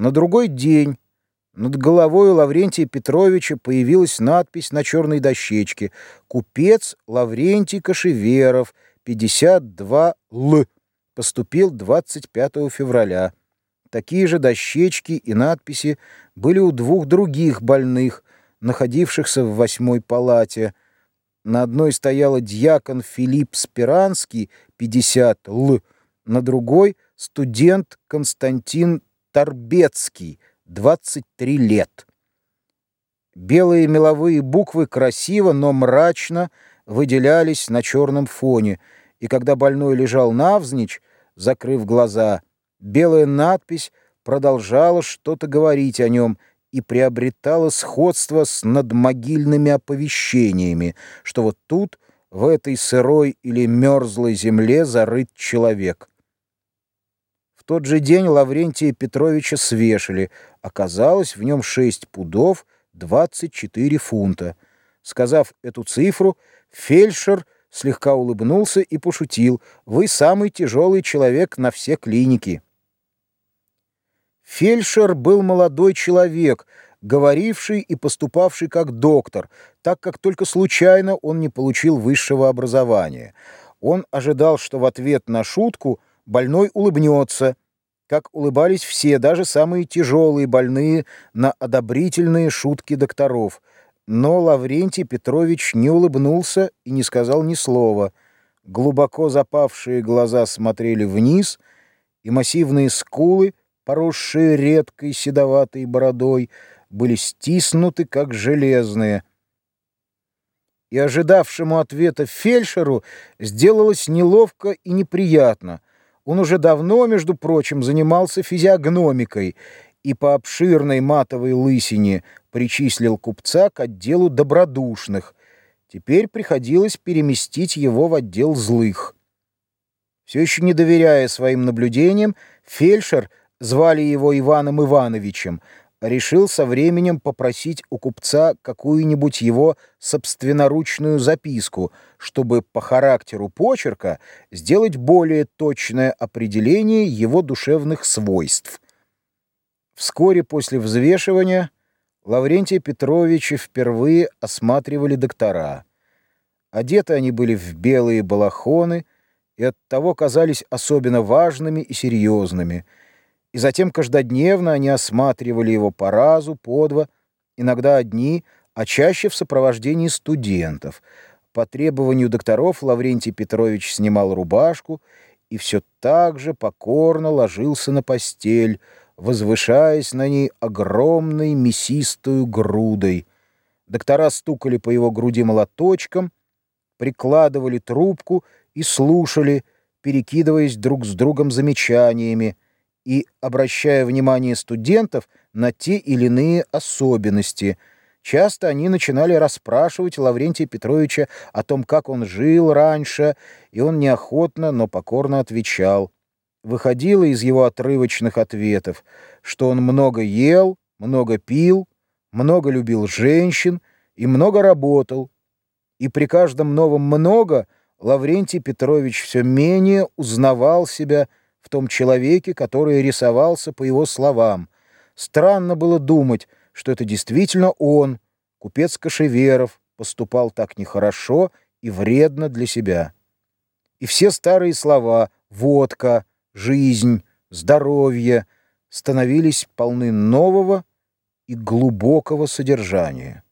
На другой день над головой у Лаврентия Петровича появилась надпись на черной дощечке «Купец Лаврентий Кашеверов, 52 Л. Поступил 25 февраля». Такие же дощечки и надписи были у двух других больных, находившихся в восьмой палате. На одной стояла дьякон Филипп Спиранский, 50 Л, на другой — студент Константин Торбецкий, 23 лет. Белые меловые буквы красиво, но мрачно выделялись на черном фоне, и когда больной лежал навзничь, закрыв глаза, белая надпись продолжала что-то говорить о нем и приобретала сходство с надмогильными оповещениями, что вот тут, в этой сырой или мерзлой земле, зарыт человек тот же день Лаврентия Петровича свешали. Оказалось, в нем 6 пудов 24 фунта. Сказав эту цифру, фельдшер слегка улыбнулся и пошутил. «Вы самый тяжелый человек на все клиники». Фельдшер был молодой человек, говоривший и поступавший как доктор, так как только случайно он не получил высшего образования. Он ожидал, что в ответ на шутку – больной улыбнется, как улыбались все, даже самые тяжелые больные, на одобрительные шутки докторов. Но Лаврентий Петрович не улыбнулся и не сказал ни слова. Глубоко запавшие глаза смотрели вниз, и массивные скулы, поросшие редкой седоватой бородой, были стиснуты, как железные. И ожидавшему ответа фельдшеру сделалось неловко и неприятно — он уже давно, между прочим, занимался физиогномикой и по обширной матовой лысине причислил купца к отделу добродушных. Теперь приходилось переместить его в отдел злых. Все еще не доверяя своим наблюдениям, фельдшер, звали его Иваном Ивановичем, решил со временем попросить у купца какую-нибудь его собственноручную записку, чтобы по характеру почерка сделать более точное определение его душевных свойств. Вскоре после взвешивания Лаврентия Петровича впервые осматривали доктора. Одеты они были в белые балахоны и оттого казались особенно важными и серьезными — и затем каждодневно они осматривали его по разу, по два, иногда одни, а чаще в сопровождении студентов. По требованию докторов Лаврентий Петрович снимал рубашку и все так же покорно ложился на постель, возвышаясь на ней огромной мясистую грудой. Доктора стукали по его груди молоточком, прикладывали трубку и слушали, перекидываясь друг с другом замечаниями, и обращая внимание студентов на те или иные особенности. Часто они начинали расспрашивать Лаврентия Петровича о том, как он жил раньше, и он неохотно, но покорно отвечал. Выходило из его отрывочных ответов, что он много ел, много пил, много любил женщин и много работал. И при каждом новом «много» Лаврентий Петрович все менее узнавал себя, в том человеке, который рисовался по его словам. Странно было думать, что это действительно он, купец Кашеверов, поступал так нехорошо и вредно для себя. И все старые слова «водка», «жизнь», «здоровье» становились полны нового и глубокого содержания.